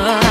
over.